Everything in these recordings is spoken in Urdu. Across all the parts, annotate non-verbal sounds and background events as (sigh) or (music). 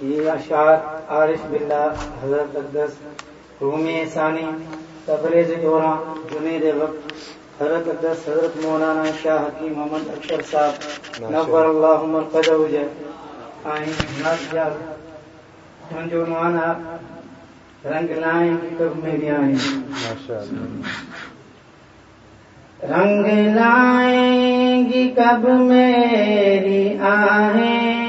یہ اشعار عارش بلّہ حضرت اقدس رومی ثانی تبریز جورا جنید وقت حضرت اقدس حضرت مولانا شاہ حکیم محمد اختر صاحب نبر اللہ مرقد وجہ آئین جو مانا رنگ لائیں کب میری آئیں رنگ لائیں گی کب میری آہیں؟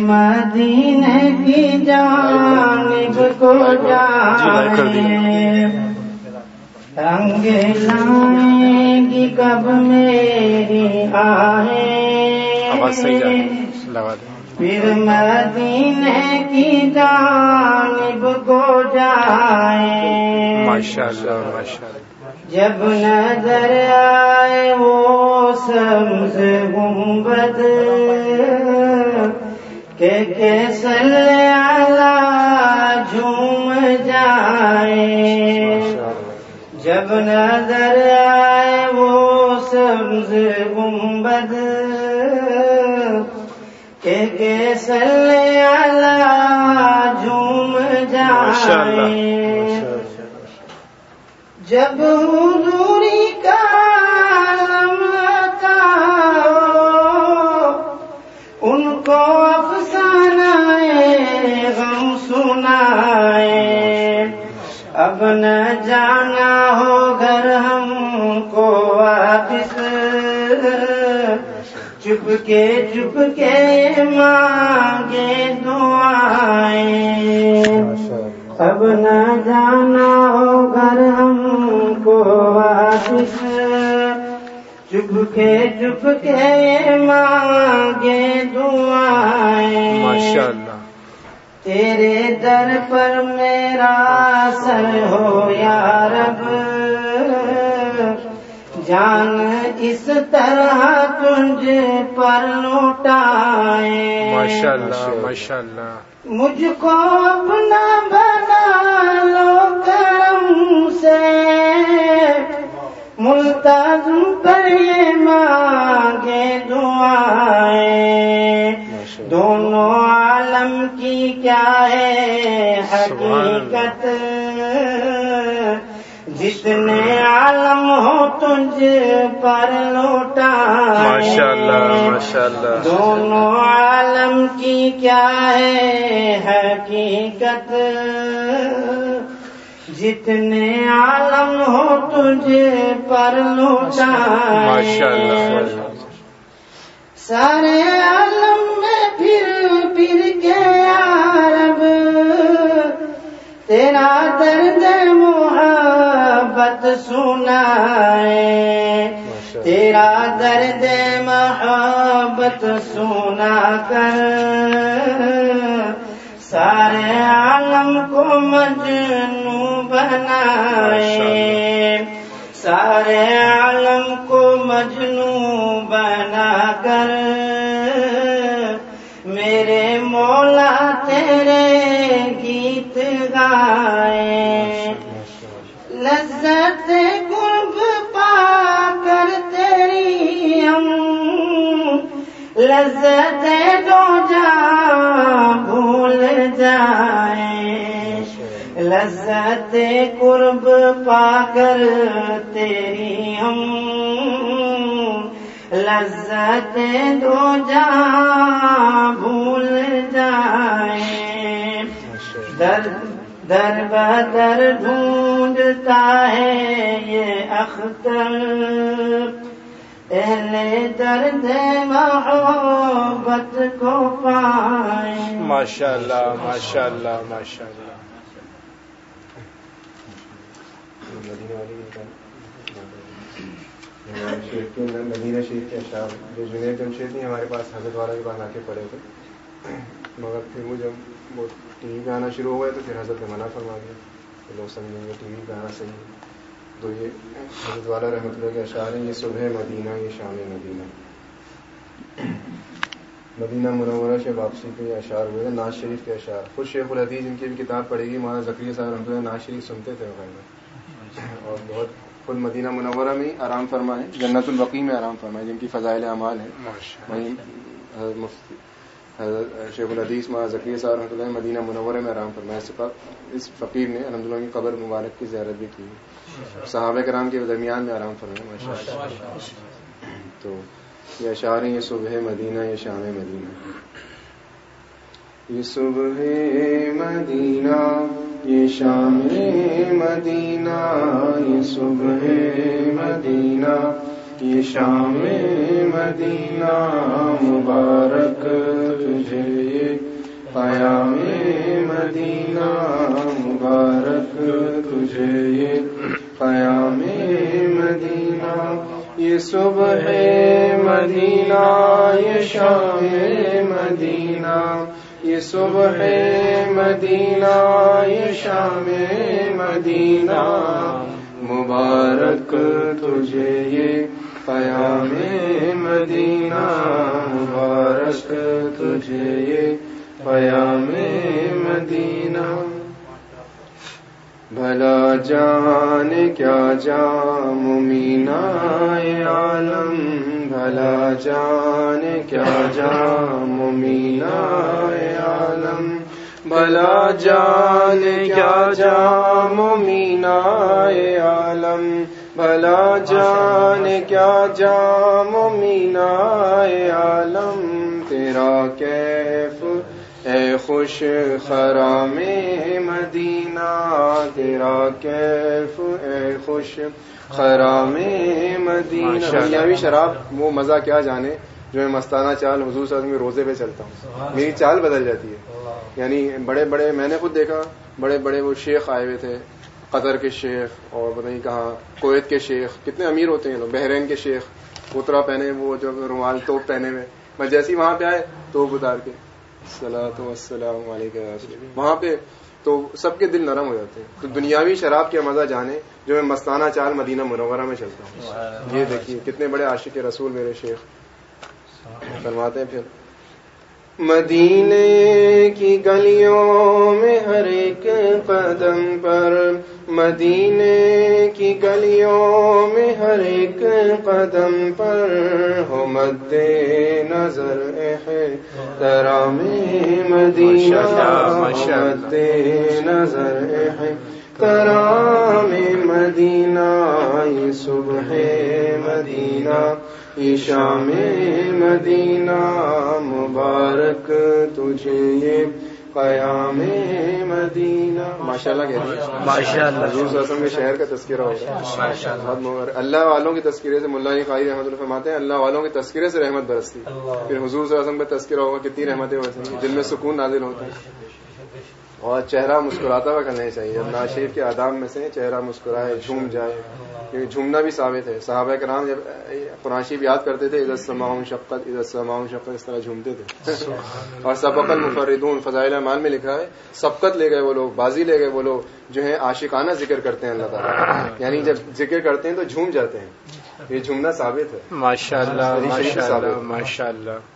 مدینے کی جانب کو جائیں۔ رنگ لائیں گی کب میری آہیں؟ پھر مدینے کی جانب کو جائیں۔ ماشاء اللہ ماشاء اللہ جب نظر آئے وہ سمز گنبد کہ کیسل آلہ جھوم جائے۔ جب نظر آئے وہ سبز گنبد کہ کیسل آلہ جھوم جائے۔ جب اب نہ جانا ہو گھر ہم کو واپس چپ کے چپ کے مانگے دعائیں اب نہ جانا ہو گھر ہم کو واپس چپ کے چپ کے مانگے دعائیں تیرے در پر میرا سر ہو یا رب جان اس طرح تجھ پر لوٹائیں ماشاء اللہ ماشاء اللہ مجھ کو اپنا بنا لو کرم سے۔ ملتظم پر یہ مانگے دعائیں۔ دونوں عالم کی کیا ہے حقیقت؟ جتنے عالم ہو تجھ پر لوٹا دونوں عالم کی کیا ہے حقیقت؟ جتنے عالم ہو تجھے پر لوٹا سارے عالم پھر کے عرب تیرا درد محبت سنائے۔ تیرا درد محبت سنا کر۔ سارے عالم کو مجنو بنائے۔ سارے عالم کو مجنو بنا کر۔ مولا تیرے گیت گائے لذت قرب پا کر تیری ہم لذت دو جا بھول جائیں لذت قرب پا کر تیری ہم لذت دو جا بھول جائیں۔ در در بدر ڈھونڈتا ہے یہ اختر۔ اہل درد محبت کو پائیں۔ ماشاء اللہ ماشاء اللہ ماشاء اللہ شیخ مدینہ شریف کے اشعار جو جنید جمشید نہیں ہمارے پاس حضرت والا کے بعد آ کے پڑے تھے مگر پھر وہ جب وہ ٹی وی پہ آنا شروع ہو گئے تو پھر حضرت نے منع فرما دیا کہ لوگ سمجھیں گے ٹی وی پہ آنا صحیح ہے تو یہ حضرت والا رحمۃ اللہ کے اشعار ہیں یہ صبح مدینہ یہ شام مدینہ مدینہ منورہ سے واپسی کے اشعار ہوئے ناز شریف کے اشعار خود شیخ الحدیث ان کی بھی کتاب پڑھے گی مولانا ذکری صاحب رحمۃ اللہ ناز شریف سنتے تھے وغیرہ اور بہت خود مدینہ منورہ میں آرام فرمائے جنت البقی میں آرام فرمائے جن کی فضائل اعمال ہیں۔ وہیں شیخ الحدیث ماں ذکیہ صاحب رحمۃ اللہ مدینہ منورہ میں آرام فرمایا اس فقیر نے الحمد للہ کی قبر مبارک کی زیارت بھی کی۔ صحابہ کرام کے درمیان میں آرام فرمایا ماشاء تو یہ اشعار ہیں یہ صبح مدینہ یہ شام مدینہ۔ یہ صبح مدینہ، یہ شام مدینہ، یہ صبح مدینہ، یہ شام مدینہ، مبارک تجھے یہ قیام مدینہ، مبارک تجھے یہ قیام مدینہ۔ یہ صبح مدینہ، یہ شام مدینہ یہ صبح مدینہ، یہ شام مدینہ۔ مبارک تجھے یہ قیام مدینہ۔ مبارک تجھے یہ قیام مدینہ۔ بھلا جان کیا جام مینا عالم؟ بھلا جان کیا جام مینا عالم؟ بھلا جان کیا جام مینا عالم؟ بھلا جان کیا جام مینا عالم؟ تیرا کیف اے خوش خرام مدینہ تیرا کیف اے خوش خرام مدینہ۔ دنیاوی شراب وہ مزہ کیا جانے۔ جو میں مستانہ چال حضور وسلم کے روزے پہ چلتا ہوں۔ میری چال بدل جاتی ہے۔ یعنی بڑے بڑے میں نے خود دیکھا بڑے بڑے وہ شیخ آئے ہوئے تھے قطر کے شیخ اور پتہ نہیں کہاں کویت کے شیخ۔ کتنے امیر ہوتے ہیں لوگ بحرین کے شیخ۔ اترا پہنے وہ جو رومال توپ پہنے ہوئے۔ میں جیسے ہی وہاں پہ آئے توپ اتار کے۔ سلاۃ وسلام علیکم وہاں پہ تو سب کے دل نرم ہو جاتے ہیں۔ تو دنیاوی شراب کے مزہ جانے جو میں مستانہ چال مدینہ منورہ میں چلتا ہوں۔ یہ دیکھیے کتنے بڑے عاشق رسول میرے شیخ۔ فرماتے ہیں پھر۔ مدینے کی گلیوں میں ہر ایک قدم پر مدینے کی گلیوں میں ہر ایک قدم پر ہو مد نظر ہے۔ ترام مدینہ مد نظر ہے۔ ترام مدینہ، یہ صبح مدینہ۔ شام مدینہ، مبارک تجھے۔ یہ قیام مدینہ۔ ماشاء اللہ کہتے ماشاء اللہ حضور کے شہر کا تذکرہ ہوگا بہت اللہ والوں کے تذکرے سے ملا قاری رحمۃ اللہ فرماتے ہیں اللہ والوں کے تذکرے سے رحمت برستی۔ پھر حضور صلی اللہ علیہ پہ تذکرہ ہوگا کتنی رحمتیں برسیں دل میں سکون نازل ہوتا ہے۔ اور چہرہ مسکراتا ہوا کرنا چاہیے۔ ناشیف کے آدام میں سے چہرہ مسکرائے جھوم جائے۔ کیونکہ جھومنا بھی ثابت ہے۔ صحابہ کرام جب قرآشیف یاد کرتے تھے عزت سماؤں شفقت عزت سماؤں شفقت اس طرح جھومتے تھے۔ اور سبق المفردون فضائل امان میں لکھا ہے سبقت لے گئے وہ لوگ بازی لے گئے وہ لوگ جو ہے عاشقانہ ذکر کرتے ہیں اللہ تعالیٰ۔ یعنی جب ذکر کرتے ہیں تو جھوم جاتے ہیں۔ یہ جھومنا ثابت ہے۔ ماشاء اللہ ماشاء اللہ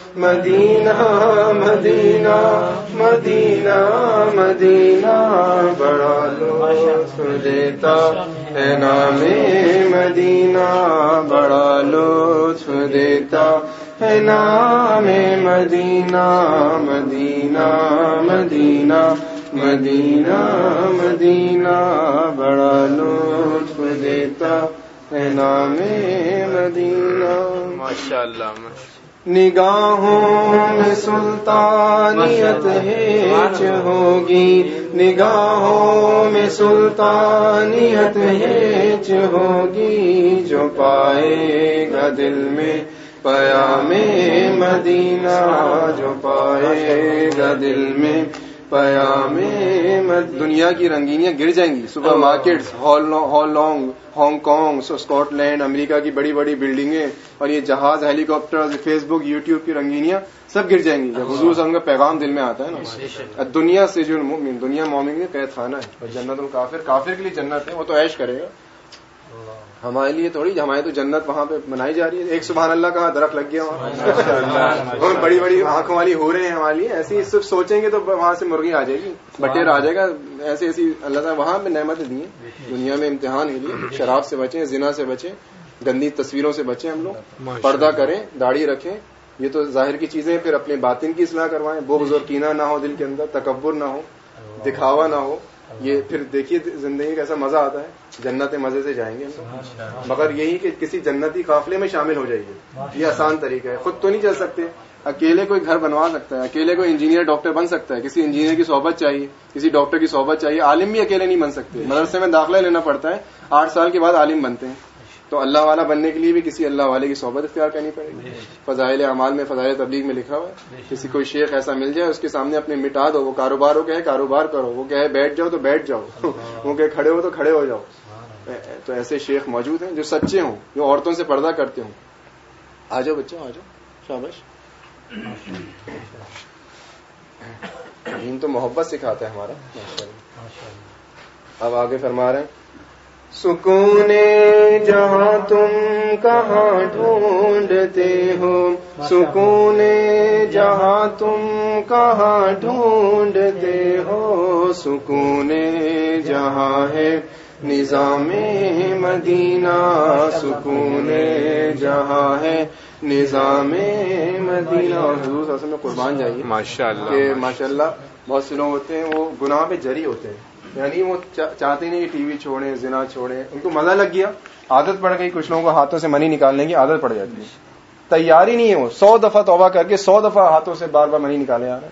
مدینہ مدینہ مدینہ مدینہ، بڑا لطف دیتا ہے نام مدینہ، بڑا لطف دیتا ہے نام مدینہ مدینہ مدینہ مدینہ مدینہ، بڑا لطف دیتا ہے نام مدینہ۔ ماشاء اللہ نگاہوں میں سلطانیت ہیچ ہوگی۔ نگاہوں میں سلطانیت ہیچ ہوگی۔ جو پائے گا دل میں پیا میں مدینہ جو پائے گا دل میں پیام دنیا کی رنگینیاں گر جائیں گی۔ سپر مارکیٹس ہال long Hong Kong Scotland امریکہ کی بڑی بڑی بلڈنگیں اور یہ جہاز helicopter Facebook YouTube کی رنگینیاں سب گر جائیں گی۔ جب حضور صاحب کا پیغام دل میں آتا ہے نا۔ دنیا سے جو دنیا مومن قید خانہ ہے۔ جنت الکافر کافر کے لیے جنت ہے وہ تو عیش کرے گا۔ ہمارے لیے تھوڑی ہمارے تو جنت وہاں پہ منائی جا رہی ہے۔ ایک سبحان اللہ کا درخت لگ گیا وہاں۔ بڑی بڑی آنکھوں والی ہو رہے ہیں ہمارے لیے۔ ایسی صرف سوچیں گے تو وہاں سے مرغی آ جائے گی۔ بٹیر آ جائے گا۔ ایسی ایسی اللہ تعالیٰ وہاں پہ نعمتیں دی ہیں۔ دنیا میں امتحان کے لیے شراب سے بچیں زنا سے بچیں گندی تصویروں سے بچیں ہم لوگ۔ پردہ کریں داڑھی رکھیں۔ یہ تو ظاہر کی چیزیں پھر اپنے باطن کی اصلاح کروائیں۔ وہ بزرگ کینا نہ ہو دل کے اندر تکبر نہ ہو دکھاوا نہ ہو۔ یہ پھر دیکھیے زندگی کا ایسا مزہ آتا ہے جنت مزے سے جائیں گے۔ مگر یہی کہ کسی جنتی قافلے میں شامل ہو جائیے۔ یہ آسان طریقہ ہے۔ خود تو نہیں چل سکتے۔ اکیلے کوئی گھر بنوا سکتا ہے اکیلے کوئی انجینئر ڈاکٹر بن سکتا ہے۔ کسی انجینئر کی صحبت چاہیے کسی ڈاکٹر کی صحبت چاہیے عالم بھی اکیلے نہیں بن سکتے۔ مدرسے میں داخلہ لینا پڑتا ہے آٹھ سال کے بعد عالم بنتے ہیں۔ تو اللہ والا بننے کے لیے بھی کسی اللہ والے کی صحبت اختیار کرنی پڑے گی۔ فضائل اعمال میں فضائل تبلیغ میں لکھا ہوا ہے۔ کسی کوئی شیخ ایسا مل جائے اس کے سامنے اپنے مٹا دو۔ وہ کاروبار ہو کہ کاروبار کرو۔ وہ کہے بیٹھ جاؤ تو بیٹھ جاؤ۔ وہ کہ کھڑے ہو تو کھڑے ہو جاؤ۔ تو ایسے شیخ موجود ہیں جو سچے ہوں جو عورتوں سے پردہ کرتے ہوں۔ آ جاؤ بچوں آ جاؤ۔ شابش دین تو محبت سکھاتا ہے ہمارا۔ اب آگے فرما رہے ہیں۔ سکون جہاں تم کہاں ڈھونڈتے ہو سکون جہاں تم کہاں ڈھونڈتے ہو سکون جہاں ہے نظام مدینہ سکون جہاں ہے نظام مدینہ۔ حضور میں قربان جائیے۔ ماشاء اللہ ماشاء اللہ بہت سے لوگ ہوتے ہیں وہ گناہ پہ جری ہوتے ہیں۔ یعنی وہ چاہتے نہیں کہ ٹی وی چھوڑیں، زنا چھوڑیں۔ ان کو مزہ لگ گیا۔ عادت پڑ گئی، کچھ لوگوں کو ہاتھوں سے منی نکالنے کی عادت پڑ جاتی ہے۔ تیاری نہیں ہے وہ۔ سو دفعہ توبہ کر کے سو دفعہ ہاتھوں سے بار بار منی نکالے آ رہے ہیں۔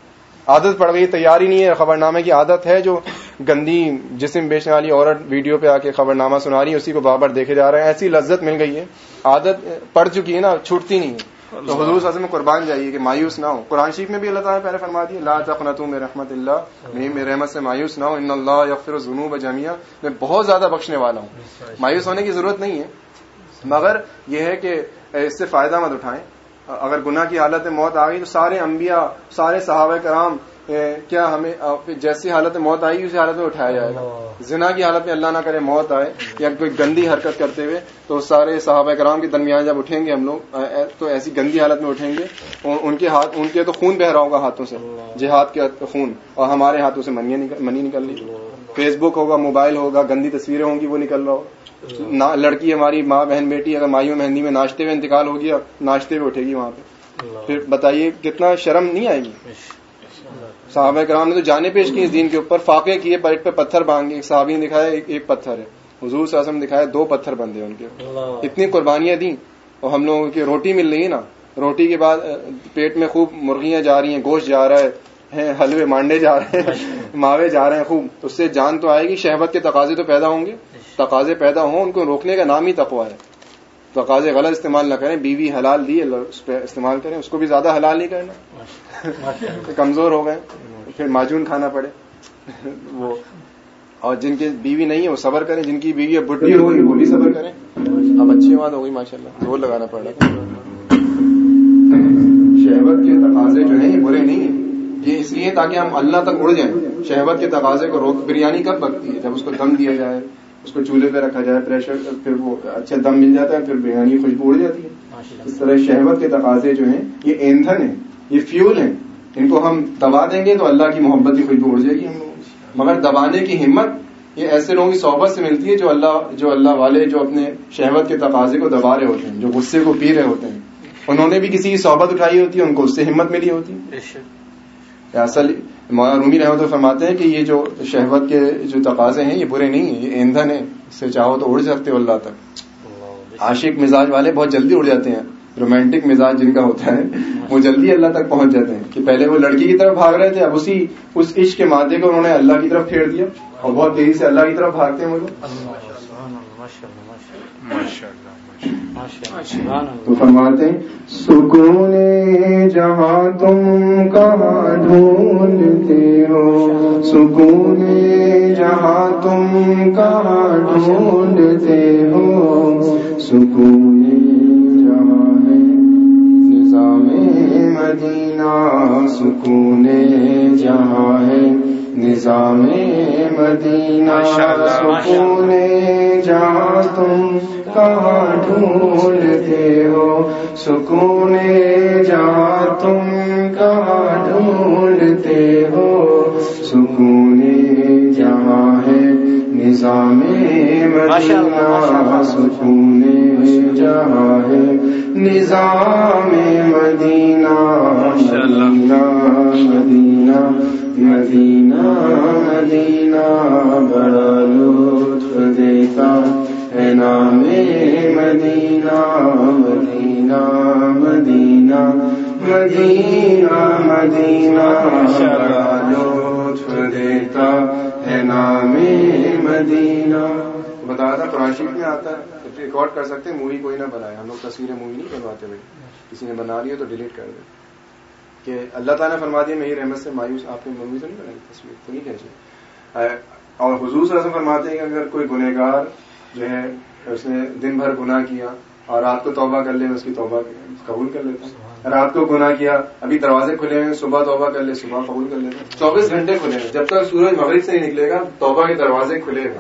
عادت پڑ گئی، تیاری نہیں ہے۔ خبر نامے کی عادت ہے جو گندی جسم بیچنے والی عورت ویڈیو پہ آ کے خبر نامہ سنا رہی ہے، اسی کو بار بار دیکھے جا رہے ہیں۔ ایسی لذت مل گئی ہے۔ عادت پڑ چکی ہے نا، چھوٹتی نہیں ہے۔ تو حضور صاحب میں قربان جائیے کہ مایوس نہ ہو قرآن شریف میں بھی اللہ تعالیٰ نے پہلے فرما دی لا تقنطوا میں رحمت اللہ۔ میں میرے رحمت سے مایوس نہ ہو ان اللہ یغفر الذنوب جميعا میں بہت زیادہ بخشنے والا ہوں۔ مایوس ہونے کی ضرورت نہیں ہے۔ مگر یہ ہے کہ اس سے فائدہ مت اٹھائیں۔ اگر گناہ کی حالت میں موت آ گئی تو سارے انبیاء، سارے صحابہ کرام کیا ہمیں جیسی حالت میں موت آئی اسی حالت میں اٹھایا جائے گا۔ زنا کی حالت میں اللہ نہ کرے موت آئے یا کوئی گندی حرکت کرتے ہوئے تو سارے صحابہ کرام کے درمیان جب اٹھیں گے ہم لوگ تو ایسی گندی حالت میں اٹھیں گے۔ ان کے ہاتھ ان کے تو خون بہ رہا ہوگا ہاتھوں سے۔ جہاد کے خون۔ اور ہمارے ہاتھوں سے منی نکل رہی فیس بک ہوگا موبائل ہوگا گندی تصویریں ہوں گی وہ نکل رہا ہو۔ لڑکی ہماری ماں بہن بیٹی اگر مائیوں مہندی میں ناشتے ہوئے انتقال ہو گیا ناشتے ہوئے اٹھے گی وہاں پہ۔ پھر بتائیے کتنا شرم نہیں آئے گی؟ صحابہ کرام نے تو جانے پیش کی اس دین کے اوپر فاقے کیے پیٹ پہ پتھر باندھے ایک صحابی نے دکھایا ایک پتھر ہے۔ حضور صلی اللہ علیہ وسلم دکھایا دو پتھر بندے ان کے۔ اتنی قربانیاں دیں۔ اور ہم لوگوں کی روٹی مل رہی ہے نا۔ روٹی کے بعد پیٹ میں خوب مرغیاں جا رہی ہیں گوشت جا رہا ہے حلوے مانڈے جا رہے ہیں ماوے جا رہے ہیں خوب۔ اس سے جان تو آئے گی شہبت کے تقاضے تو پیدا ہوں گے۔ تقاضے پیدا ہوں ان کو روکنے کا نام ہی تقوا ہے۔ تقاضے غلط استعمال نہ کریں بیوی حلال دی اس پہ استعمال کریں اس کو بھی زیادہ حلال نہیں کرنا۔ کمزور ہو گئے پھر معجون کھانا پڑے۔ وہ اور جن کی بیوی نہیں ہے وہ صبر کریں جن کی بیوی بڈی ہوگی وہ بھی صبر کریں۔ اب اچھی بات ہوگی ماشاء اللہ زور لگانا پڑ رہا شہبت کے تقاضے جو ہیں یہ برے نہیں ہیں۔ یہ اس لیے تاکہ ہم اللہ تک اڑ جائیں۔ شہبت کے تقاضے کو روک بریانی کب بکتی ہے؟ جب اس کو دم دیا جائے۔ اس کو چولہے پہ رکھا جائے پریشر پھر وہ اچھا دم مل جاتا ہے پھر بریانی خوشبو اڑ جاتی ہے۔ اس طرح شہبت کے تقاضے جو ہیں یہ ایندھن ہیں یہ فیول ہیں ان کو ہم دبا دیں گے تو اللہ کی محبت کی خوشبو اڑ جائے گی ہم مگر دبانے کی ہمت یہ ایسے لوگوں کی صحبت سے ملتی ہے جو اللہ جو اللہ والے جو اپنے شہبت کے تقاضے کو دبا رہے ہوتے ہیں جو غصے کو پی رہے ہوتے ہیں۔ انہوں نے بھی کسی کی صحبت اٹھائی ہوتی ہے ان کو اس سے ہمت ملی ہوتی ہے۔ اصل مولانا رومی رحمت فرماتے ہیں کہ یہ جو شہبت کے جو تقاضے ہیں یہ برے نہیں ہیں یہ ایندھن ہے اس سے چاہو تو اڑ سکتے ہو اللہ تک۔ عاشق مزاج والے بہت جلدی اڑ جاتے ہیں۔ رومانٹک مزاج جن کا ہوتا ہے وہ جلدی اللہ تک پہنچ جاتے ہیں۔ کہ پہلے وہ لڑکی کی طرف بھاگ رہے تھے اب اسی اس عشق کے مادے کو انہوں نے اللہ کی طرف پھیر دیا اور بہت تیزی سے اللہ کی طرف بھاگتے ہیں وہ لوگ۔ تو فرماتے ہیں، سکون جہاں تم کہاں ڈھونڈتے ہو؟ سکون جہاں تم کہاں ڈھونڈتے ہو؟ سکون جہاں ہے نظام مدینہ، سکون جہاں ہے نظام مدینہ سکون جہاں تم کہاں ڈھونڈتے ہو؟ سکون جہاں تم کہاں ڈھونڈتے ہو؟ سکون جہاں ہے نظام مدینہ سکون جہاں ہے نظام مدینہ مدینہ مدینہ۔ مدینہ مدینہ، بڑا لطف دیتا ہے نام مدینہ مدینہ مدینہ مدینہ مدینہ، بڑا لطف دیتا ہے نام مدینہ۔ بتایا تھا، قرآن شریف میں آتا ہے ریکارڈ کر سکتے ہیں، مووی کوئی نہ بنائے۔ ہم لوگ تصویریں مووی نہیں بنواتے بھائی۔ کسی نے بنا لی تو ڈیلیٹ کر دے کہ اللہ تعالیٰ نے فرما دیا میری رحمت سے مایوس آپ نے مووی تو نہیں بنائی تصویر تو نہیں کہتے اور حضور صلی اللہ علیہ وسلم فرماتے ہیں کہ اگر کوئی گنہگار جو ہے اس نے دن بھر گناہ کیا اور رات کو توبہ کر لے اس کی توبہ قبول کر لیتا رات کو گناہ کیا ابھی دروازے کھلے ہیں صبح توبہ کر لے صبح قبول کر لیتا چوبیس گھنٹے کھلے ہیں جب تک سورج مغرب سے نہیں نکلے گا توبہ کے دروازے کھلے ہیں۔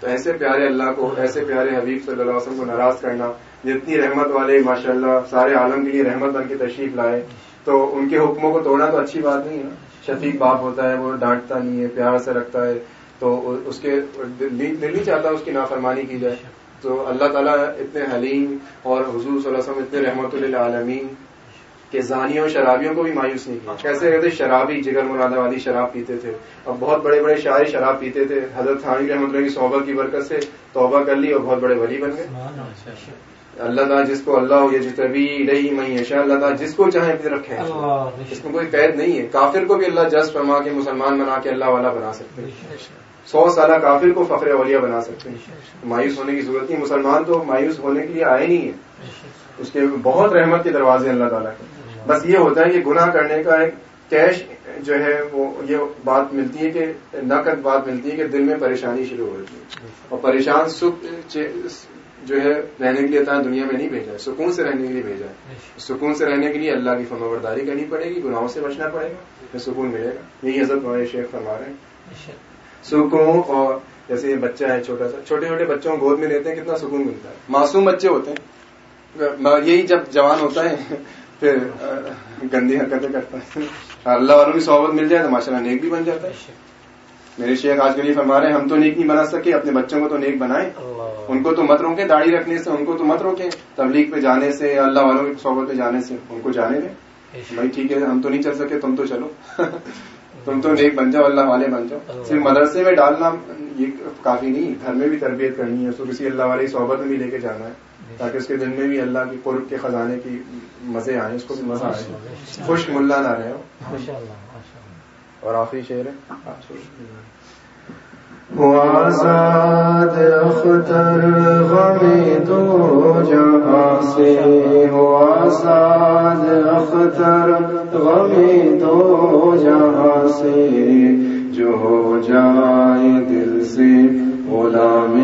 تو ایسے پیارے اللہ کو ایسے پیارے حبیب صلی اللہ علیہ وسلم کو ناراض کرنا جتنی رحمت والے ماشاء اللہ سارے عالم کے لیے رحمت بن کے تشریف لائے تو ان کے حکموں کو توڑنا تو اچھی بات نہیں ہے۔ شفیق باپ ہوتا ہے، وہ ڈانٹتا نہیں ہے، پیار سے رکھتا ہے۔ تو اس کے دل نہیں چاہتا اس کی نافرمانی کی جائے۔ تو اللہ تعالیٰ اتنے حلیم اور حضور صلی اللہ علیہ وسلم اتنے رحمت اللہ کہ زانیوں، شرابیوں کو بھی مایوس نہیں کیا۔ کیسے کہتے شرابی، جگر مراد والی شراب پیتے تھے۔ اور بہت بڑے بڑے شاعری شراب پیتے تھے۔ حضرت تھانی رحمۃ اللہ کی صحبت کی برکت سے توبہ کر لی اور بہت بڑے ولی بن گئے۔ اللہ تعالیٰ جس کو اللہ جتبی رہی شاء اللہ تعالیٰ جس کو چاہے اپنی رکھے اس میں کوئی قید نہیں ہے۔ کافر کو بھی اللہ جس فرما کے مسلمان بنا کے اللہ والا بنا سکتے ہیں۔ سو سالہ کافر کو فخر اولیاء بنا سکتے ہیں۔ مایوس ہونے کی ضرورت نہیں مسلمان تو مایوس ہونے کے لیے آئے نہیں ہے اس کے بہت رحمت کے دروازے اللہ تعالیٰ کے۔ بس یہ ہوتا ہے کہ گناہ کرنے کا ایک کیش جو ہے وہ یہ بات ملتی ہے کہ نقد بات ملتی ہے کہ دل میں پریشانی شروع ہو جاتی ہے۔ اور پریشان سکھ جو ہے رہنے کے لیے دنیا میں نہیں بھیجا ہے سکون سے رہنے کے لیے بھیجا ہے۔ سکون سے رہنے کے لیے اللہ کی فرما برداری کرنی پڑے گی گناہوں سے بچنا پڑے گا پھر سکون ملے گا۔ یہی حضرت ہمارے شیخ فرما رہے ہیں۔ سکون اور جیسے یہ بچہ ہے چھوٹا سا چھوٹے چھوٹے بچوں کو گود میں لیتے ہیں کتنا سکون ملتا ہے۔ معصوم بچے ہوتے ہیں۔ یہی جب جوان ہوتا ہے پھر گندی حرکتیں کرتا ہے۔ اللہ والوں کی صحبت مل جائے تو ماشاء اللہ نیک بھی بن جاتا ہے۔ میرے شیخ آج کل یہ فرما رہے ہیں ہم تو نیک نہیں بنا سکے اپنے بچوں کو تو نیک بنائیں۔ ان کو تو مت روکیں داڑھی رکھنے سے ان کو تو مت روکیں۔ تبلیغ پہ جانے سے اللہ والوں کی صحبت پہ جانے سے ان کو جانے دیں۔ بھائی ٹھیک ہے ہم تو نہیں چل سکے تم تو چلو۔ (laughs) تم تو نیک بن جاؤ اللہ والے بن جاؤ۔ صرف مدرسے میں ڈالنا یہ کافی نہیں گھر میں بھی تربیت کرنی ہے اس کو کسی اللہ والے صحبت میں بھی لے کے جانا ہے۔ تاکہ اس کے دل میں بھی اللہ کی قرب کے خزانے کی مزے آئیں اس کو بھی مزہ آئے۔ خوش ملا نہ رہے ہو۔ اور آخری شعر ہے؟ آزاد اختر غم دو جہاں سے ہو آزاد اختر غم دو جہاں سے جو ہو جائے دل سے غلام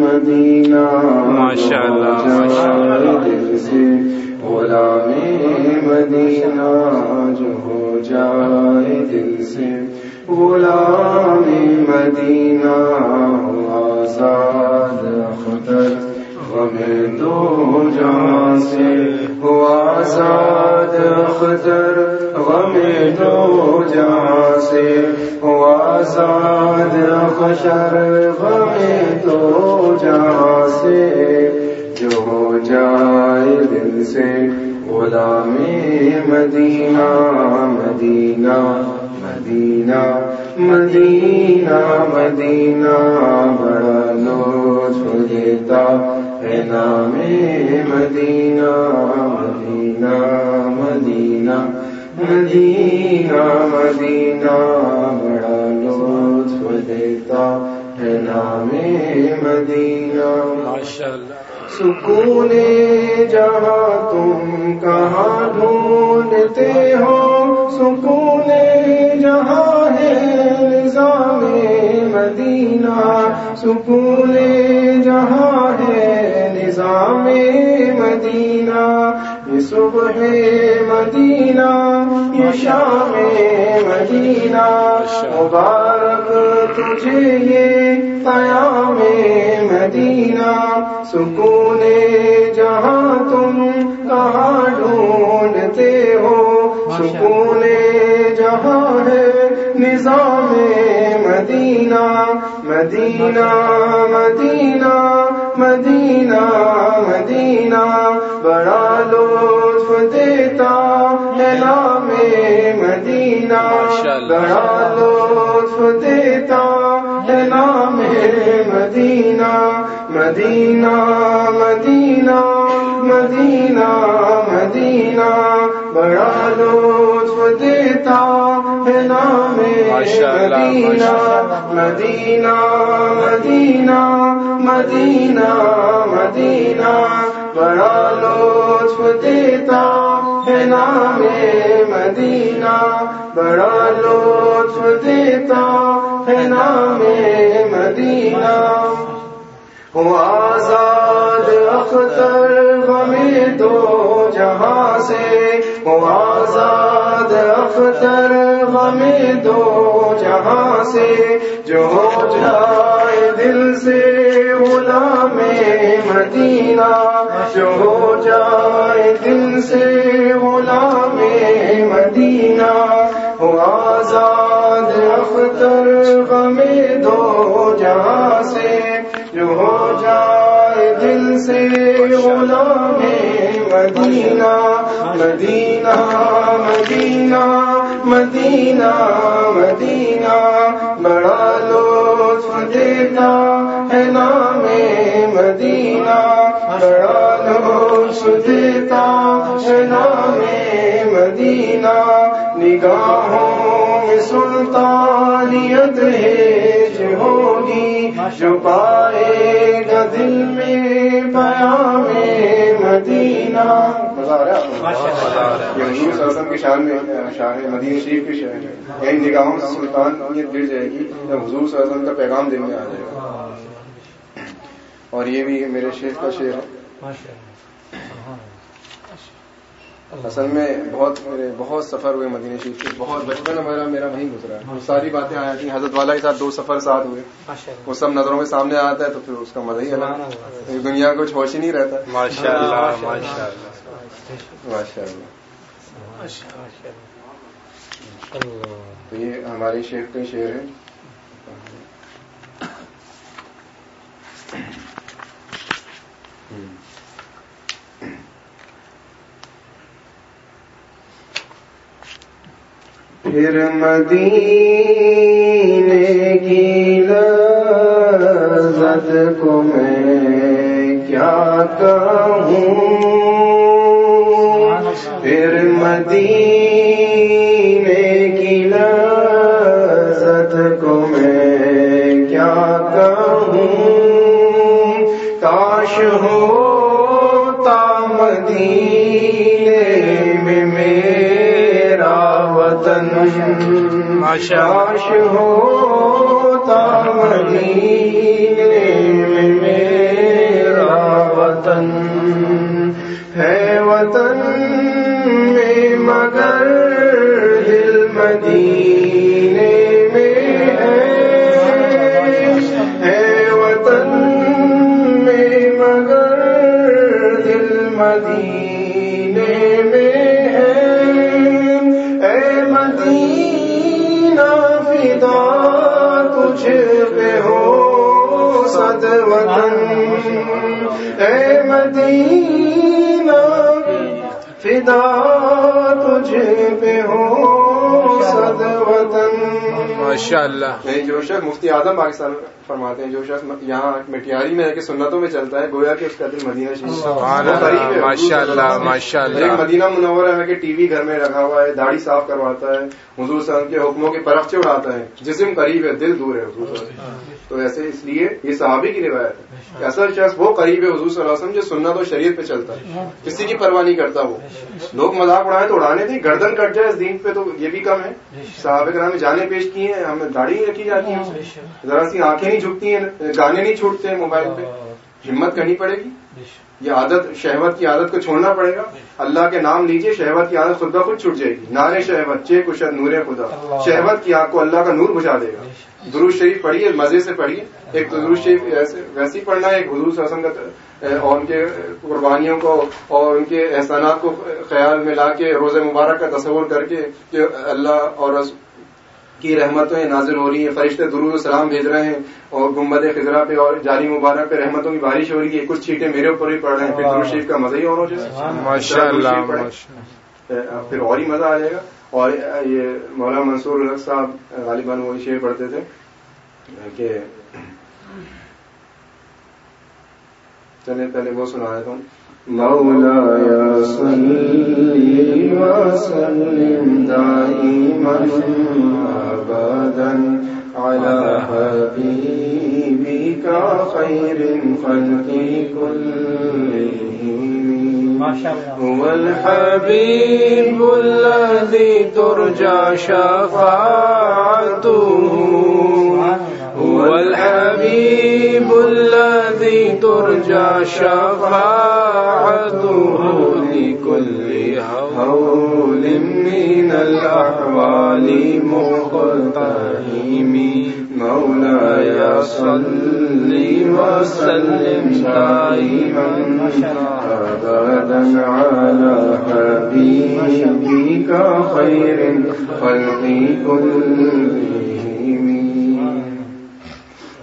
مدینہ ماشاء اللہ دل سے غلام مدینہ جو ہو جائے دل سے غلام مدینہ آزاد اختر غم دو جہاں سے ہوا آزاد اختر غم دو جہاں سے ہوا آزاد اختر غم دو جہاں سے جو ہو جائے دل سے غلام مدینہ مدینہ مدینہ مدینہ مدینہ، بڑا لطف دیتا ہے نام مدینہ مدینہ مدینہ مدینہ مدینہ، بڑا لطف دیتا ہے نام مدینہ۔ ماشاء اللہ سکون جہاں تم کہاں ڈھونڈتے ہو، سکون جہاں ہے نظام مدینہ، سکون جہاں ہے نظام مدینہ۔ یہ صبح مدینہ، یہ شام مدینہ۔ مبارک تجھے یہ قیام مدینہ سکون جہاں تم کہاں ڈھونڈتے ہو۔ سکون جہاں ہے نظام مدینہ۔ مدینہ مدینہ مدینہ مدینہ۔ بڑا لطف دیتا ہے نام مدینہ۔ بڑا لطف دیتا ہے نام مدینہ مدینہ مدینہ مدینہ مدینہ. بڑا لطف دیتا ہے نام مدینہ مدینہ مدینہ مدینہ مدینہ. بڑا لطف دیتا ہے نام مدینہ. بڑا لطف دیتا ہے نام مدینہ. ہو آزاد اختر ہمیں دو جہاں سے۔ ہو آزاد اختر ہمیں دو جہاں سے۔ جو ہو جائے دل سے غلام مدینہ۔ جو ہو جائے دل سے غلام مدینہ۔ ہو آزاد اختر ہمیں دو جہاں سے۔ جو ہو جائے دل سے غلام مدینہ مدینہ مدینہ مدینہ مدینہ۔ بڑا لطف دیتا ہے نام مدینہ۔ بڑا لطف دیتا ہے نام مدینہ۔ نگاہوں میں سلطانیت ہے۔ ہوگی جو پائے گا دل میں پیام مدینہ۔ مزہ آ رہا ہے۔ حضور وسلم شان میں شان ہے مدینہ شریف کی شہر ہے۔ یعنی نگاہوں سے سلطانیت گر جائے گی جب حضور صلی اللہ علیہ وسلم کا پیغام دل میں آ جائے گا۔ اور یہ بھی میرے شیخ کا شعر ہے۔ اصل میں بہت میرے بہت سفر ہوئے مدینہ شریف کے۔ بہت بچپن ہمارا میرا وہیں گزرا ہے۔ ساری باتیں آیا تھیں۔ حضرت والا کے ساتھ دو سفر ساتھ ہوئے۔ وہ سب نظروں میں سامنے آتا ہے تو پھر اس کا مزہ ہی الگ دنیا کو ہوش ہی نہیں رہتا۔ ماشاء اللہ ماشاء اللہ۔ ماشاء اللہ۔ تو یہ ہمارے شیخ کا شعر ہے۔ پھر مدینے کی لذت کو میں کیا کہوں؟ پھر مدینے کی لذت کو میں کیا کہوں؟ کاش ہوتا وطن ہوتا مدینے میں جو شخص مفتی اعظم پاکستان فرماتے ہیں جو شخص یہاں مٹیاری میں ہے کہ سنتوں میں چلتا ہے گویا کہ اس کا دل مدینہ شریف ماشاء اللہ، ماشاء اللہ۔ ایک مدینہ منورہ ہے کہ ٹی وی گھر میں رکھا ہوا ہے داڑھی صاف کرواتا ہے حضور وسلم کے حکموں کے پرخچے اڑاتا ہے۔ جسم قریب ہے دل دور ہے۔ حضور وسلم تو ایسے اس لیے یہ صحابی کی روایت ہے کہ اصل شخص وہ قریب ہے حضور صلی اللہ علیہ وسلم جو سنت و شریعت پہ چلتا ہے، کسی کی پرواہ نہیں کرتا وہ۔ لوگ مذاق اڑائے تو اڑانے دیں گردن کٹ جائے اس دین پہ تو یہ بھی کم ہے۔ صحابہ کرام نے جانے پیش کی ہیں ہمیں داڑھی رکھی جاتی ہیں۔ ذرا سی آنکھیں نہیں جھکتی ہیں، گانے نہیں چھوٹتے ہیں موبائل پہ۔ ہمت کرنی پڑے گی۔ یہ عادت شہوت کی عادت کو چھوڑنا پڑے گا۔ اللہ کے نام لیجیے شہوت کی عادت خود بخود چھوٹ جائے گی۔ نار شہوت چے کشت نور خدا۔ شہوت کی آنکھ کو اللہ کا نور بجھا دے گا۔ درود شریف پڑھیے مزے سے پڑھیے۔ ایک درود شریف ویسے ہی پڑھنا ہے ایک حضور کا اور ان کے قربانیوں کو اور ان کے احسانات کو خیال میں لا کے روز مبارک کا تصور کر کے کہ اللہ اور کی رحمتیں نازل ہو رہی ہیں فرشتے درود و سلام بھیج رہے ہیں اور گمبد خزرا پہ اور جالی مبارک پہ رحمتوں کی بارش ہو رہی ہے۔ کچھ چھیٹیں میرے اوپر بھی پڑ رہے ہیں پھر درود شریف کا مزہ ہی اور ہو جائے۔ پھر اور ہی مزہ آ جائے گا۔ اور یہ مولانا منصور الگ صاحب غالباً وہ شعر پڑھتے تھے کہ چلے پہلے وہ سنا دیتا ہوں۔ مولا صلی وسلم دائما ابدا على حبيبك خير الخلق كلهم. هو الحبيب الذي ترجى شفاعته. هو الحبيب الذي ترجى شفاعته. لكل هول من الأحوال مقتحم. مولاي صل وسلم دائما أبدا على حبيبك خير الخلق كلهم.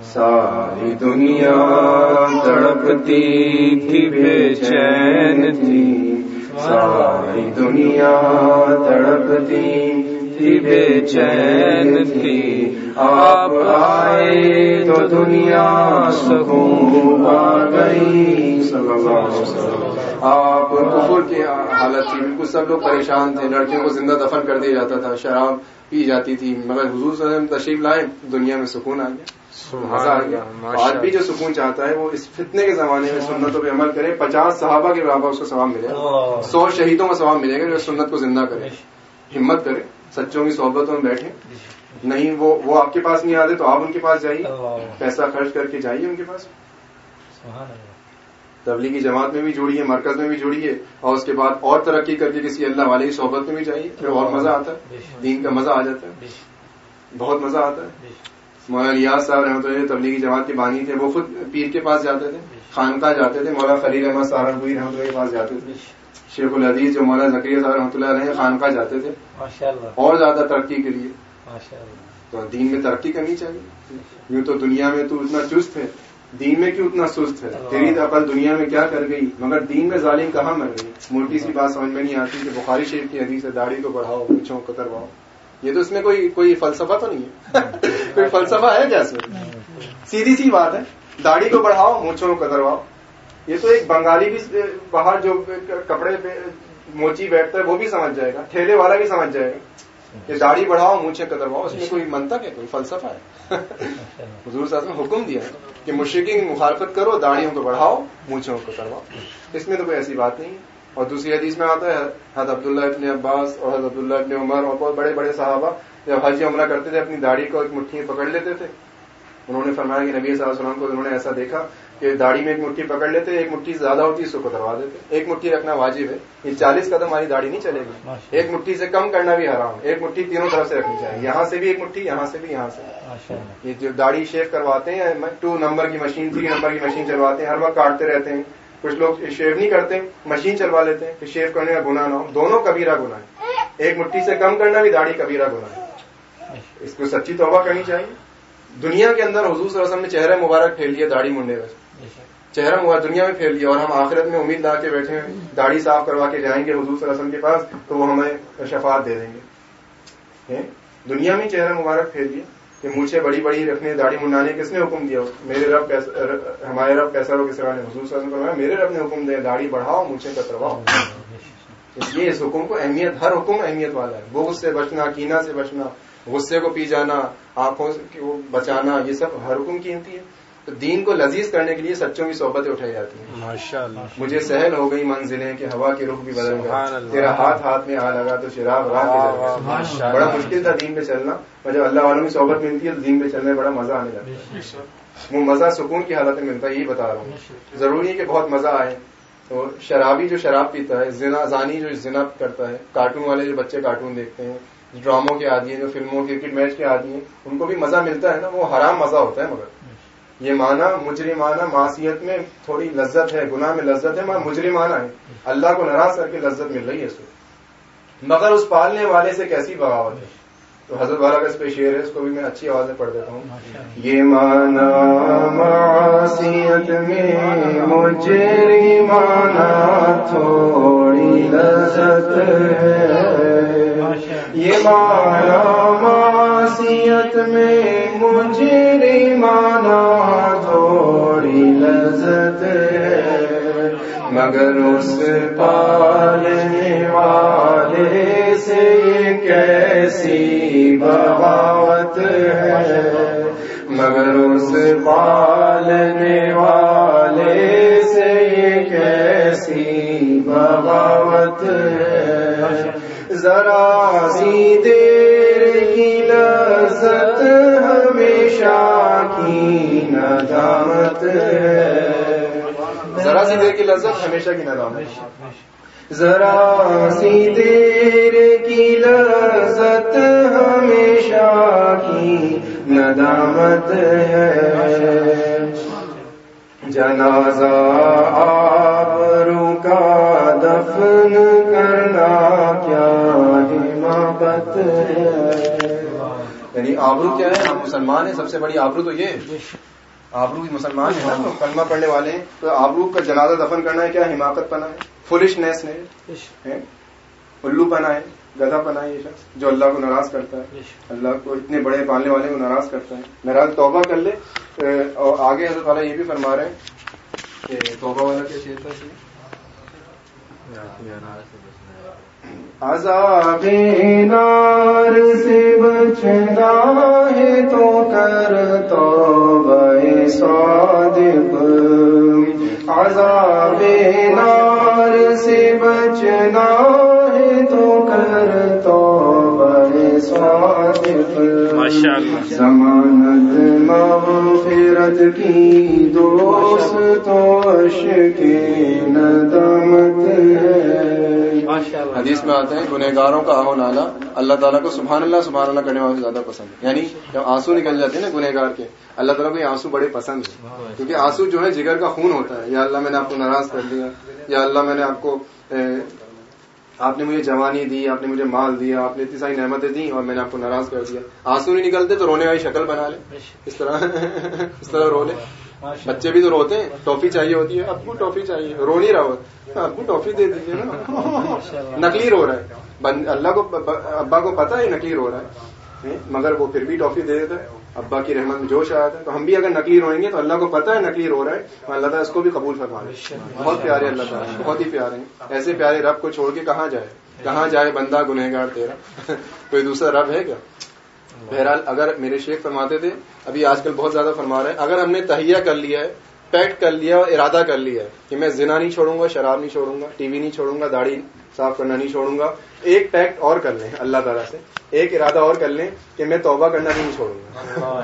ساری دنیا تڑپتی تھی بے چین تھی. ساری دنیا تڑپتی، تھی بے چین تھی۔ آپ آئے تو دنیا سکون آ گئی۔ آپ کفر کی حالت تھی۔ بالکل سب لوگ پریشان تھے۔ لڑکیوں کو زندہ دفن کر دیا جاتا تھا، شراب پی جاتی تھی۔ مگر حضور صلی اللہ علیہ وسلم تشریف لائے، دنیا میں سکون آ گیا۔ مزہ آ گیا آج بھی جو سکون چاہتا ہے وہ اس فتنے کے زمانے میں سنتوں پہ عمل کرے پچاس صحابہ کے برابر اس کو ثواب ملے گا سو شہیدوں کا ثواب ملے گا جو سنت کو زندہ کرے۔ ہمت کرے سچوں کی صحبتوں میں بیٹھے۔ نہیں وہ وہ آپ کے پاس نہیں آتے تو آپ ان کے پاس جائیے۔ پیسہ خرچ کر کے جائیے ان کے پاس۔ تبلیغی جماعت میں بھی جڑیے مرکز میں بھی جڑیے اور اس کے بعد اور ترقی کر کے کسی اللہ والے کی صحبت میں بھی جائیے پھر اور مزہ آتا ہے۔ دین کا مزہ آ جاتا ہے۔ بہت مزہ آتا ہے۔ مولانا ریاض صاحب رحمۃ اللہ تبلیغی جماعت کے بانی تھے وہ خود پیر کے پاس جاتے تھے خانقاہ جاتے تھے مولانا خلیل احمد سہارنپوری رحمۃ اللہ کے پاس جاتے تھے شیخ العزیز جو مولانا ذکریہ صاحب رحمۃ اللہ علیہ خانقاہ جاتے تھے اور زیادہ ترقی کے لیے۔ تو دین میں ترقی کرنی چاہیے۔ یوں تو دنیا میں تو اتنا چست ہے دین میں کیوں اتنا سست ہے؟ تیری عقل دنیا میں کیا کر گئی؟ مگر دین میں ظالم کہاں مر گئی؟ موٹی سی بات سمجھ میں نہیں آتی کہ بخاری شریف کی حدیث ہے داڑھی کو بڑھاؤ پوچھو کترواؤ یہ تو اس میں کوئی کوئی فلسفہ تو نہیں ہے۔ (laughs) کوئی فلسفہ ہے کیا اس میں سیدھی سی بات ہے۔ داڑھی کو بڑھاؤ مونچھوں کو کترواؤ یہ تو ایک بنگالی بھی باہر جو کپڑے پہ موچی بیٹھتا ہے وہ بھی سمجھ جائے گا۔ ٹھیلے والا بھی سمجھ جائے گا۔ کہ داڑھی بڑھاؤ مونچھیں کترواؤ اس میں کوئی منطق ہے کوئی فلسفہ ہے؟ (laughs) حضور صاحب نے حکم دیا کہ مشرقین کی مخالفت کرو داڑھیوں کو بڑھاؤ مونچھوں کو کترواؤ اس میں تو کوئی ایسی بات نہیں ہے۔ اور دوسری حدیث میں آتا ہے حضرت عبداللہ ابن عباس اور حضرت عبداللہ ابن عمر اور بہت بڑے بڑے صحابہ جب حج عمرہ کرتے تھے اپنی داڑھی کو ایک مٹھی میں پکڑ لیتے تھے۔ انہوں نے فرمایا کہ نبی صلی اللہ علیہ وسلم کو انہوں نے ایسا دیکھا کہ داڑھی میں ایک مٹھی پکڑ لیتے ایک مٹھی زیادہ ہوتی ہے اس کو کتروا دیتے۔ ایک مٹھی رکھنا واجب ہے یہ چالیس قدم ہماری داڑھی نہیں چلے گی۔ ایک مٹھی سے کم کرنا بھی حرام ایک مٹھی تینوں طرف سے رکھنی چاہیے۔ یہاں سے بھی ایک مٹھی یہاں سے بھی یہاں سے۔ یہ جو داڑھی شیو کرواتے ہیں ٹو نمبر کی مشین تھری نمبر کی مشین چلواتے ہیں ہر وقت کاٹتے رہتے ہیں۔ کچھ لوگ شیو نہیں کرتے، مشین چلوا لیتے ہیں، کہ شیو کرنے کا گناہ نہ ہو۔ دونوں کبیرہ گناہ ہے ایک مٹھی سے کم کرنا، بھی داڑھی کبیرہ گناہ ہے۔ اس کو سچی توبہ کرنی چاہیے۔ دنیا کے اندر حضور صلی اللہ علیہ وسلم نے چہرہ مبارک پھیل لیا داڑھی منڈے میں چہرہ مبارک دنیا میں پھیل لیا اور ہم آخرت میں امید لا کے بیٹھے ہیں۔ داڑھی صاف کروا کے جائیں گے حضور صلی اللہ علیہ وسلم کے پاس تو وہ ہمیں شفاعت دے دیں گے۔ دنیا میں چہرہ مبارک پھیل لیا۔ کہ مجھے بڑی بڑی رکھنے، داڑھی منڈانے، کس نے حکم دیا؟ میرے رب ہمارے رب کیسا رو کس نے حضور صلی اللہ علیہ وسلم میرے رب نے حکم دیا، داڑھی بڑھاؤ مونچھے کترواؤ اس لیے اس حکم کو اہمیت، ہر حکم اہمیت والا ہے۔ وہ غصے سے بچنا کینا سے بچنا، غصے کو پی جانا، آنکھوں کو بچانا، یہ سب ہر حکم قیمتی ہے۔ تو دین کو لذیذ کرنے کے لیے سچوں کی صحبتیں اٹھائی جاتی ہیں۔ مجھے سہل ہو گئی منزلیں کہ ہوا کے رخ بھی بدل گیا تیرا ہاتھ ہاتھ میں آ لگا تو شراب راہ کے بڑا مشکل تھا دین پہ چلنا اور جب اللہ والوں کی صحبت ملتی ہے تو دین پہ چلنے میں بڑا مزہ آنے لگتا ہے۔ وہ مزہ سکون کی حالت میں ملتا ہے یہی بتا رہا ہوں۔ ضروری ہے کہ بہت مزہ آئے۔ تو شرابی جو شراب پیتا ہے زنا زانی جو زنا کرتا ہے کارٹون والے جو بچے کارٹون دیکھتے ہیں ڈراموں کے عادی ہیں جو فلموں کرکٹ میچ کے عادی ہیں ان کو بھی مزہ ملتا ہے نا وہ حرام مزہ ہوتا ہے مگر۔ یہ مانا مجرمانہ معاشیت میں تھوڑی لذت ہے، گناہ میں لذت ہے، مگر مجرمانہ ہے۔ اللہ کو ناراض کر کے لذت مل رہی ہے اس کو۔ مگر اس پالنے والے سے کیسی بغاوت ہے؟ تو حضرت والا کا اس پہ شعر ہے، اس کو بھی میں اچھی آواز میں پڑھ دیتا ہوں۔ یہ مانا معاشیت میں مجرمانہ تھوڑی لذت ہے۔ یہ مانا معاشیت میں مجھے مانا تھوڑی لذت مگر اس پالنے والے سے کیسی بغاوت ہے؟ مگر اس پالنے والے سے کیسی بغاوت ہے؟ ذرا سی دیر ندامت ذرا سی دیر کی لذت ہمیشہ کی ندامت ذرا سی دیر کی لذت ہمیشہ کی ندامت ہے۔ جنازہ آپ کا دفن کرنا کیا حمابت یعنی آبرو کیا ہے؟ ہم مسلمان ہیں سب سے بڑی آبرو تو یہ آبرو مسلمان ہے نا؟ کلمہ پڑھنے والے ہیں۔ تو آبرو کا جنازہ دفن کرنا ہے کیا؟ حماقت پنا ہے۔ فلشنیس نے۔ الو پنا ہے گدا پنا ہے یہ شخص جو اللہ کو ناراض کرتا ہے۔ اللہ کو اتنے بڑے پالنے والے کو ناراض کرتا ہے۔ ناراض توبہ کر لے۔ اور آگے حضرت والا یہ بھی فرما رہے ہیں کہ توبہ والا کیا چیز تھا عذاب نار سے بچنا ہے تو کر تو بچنا ہے تو کر تو صادق۔ ضمانت مغفرت کی دوست تو ندمت ہے۔ حدیث میں آتے ہیں گنہگاروں کا آہو نالا۔ اللہ تعالیٰ کو سبحان اللہ سبحان اللہ کرنے والے زیادہ پسند۔ ہے یعنی جب آنسو نکل جاتے ہیں نا گنہگار کے اللہ تعالیٰ کو یہ آنسو بڑے پسند ہیں۔ کیونکہ آنسو جو ہے جگر کا خون ہوتا ہے۔ یا اللہ میں نے آپ کو ناراض کر دیا یا اللہ میں نے آپ کو آپ نے مجھے جوانی دی آپ نے مجھے مال دیا آپ نے اتنی ساری نعمتیں دی اور میں نے آپ کو ناراض کر دیا۔ آنسو نہیں نکلتے تو رونے والی شکل بنا لے اس طرح اس طرح رو لے بچے بھی تو روتے ہیں ٹافی چاہیے ہوتی ہے۔ اب کو ٹافی چاہیے رو نہیں رہا ہوتا۔ اب کو ٹافی دے دیجیے نا۔ نکلی رو رہا ہے۔ اللہ کو ابا کو پتا ہے نکلی رو رہا ہے۔ مگر وہ پھر بھی ٹافی دے دیتا ہے۔ ابا کی رحمت میں جوش آیا تھا۔ تو ہم بھی اگر نکلی روئیں گے تو اللہ کو پتا ہے نکلی رو رہا ہے۔ اللہ تعالیٰ اس کو بھی قبول فرما رہے بہت پیارے اللہ تعالیٰ، بہت ہی پیارے۔ ہیں ایسے پیارے رب کو چھوڑ کے کہاں جائے؟ کہاں جائے بندہ گنہ گار تیرا؟ (laughs) کوئی دوسرا رب ہے کیا؟ بہرحال اگر میرے شیخ فرماتے تھے، ابھی آج کل بہت زیادہ فرما رہے ہیں، اگر ہم نے تہیا کر لیا ہے پیکٹ کر لیا اور ارادہ کر لیا کہ میں زنا نہیں چھوڑوں گا شراب نہیں چھوڑوں گا ٹی وی نہیں چھوڑوں گا داڑھی صاف کرنا نہیں چھوڑوں گا۔ ایک پیکٹ اور کر لیں اللہ تعالیٰ سے۔ ایک ارادہ اور کر لیں کہ میں توبہ کرنا نہیں چھوڑوں گا۔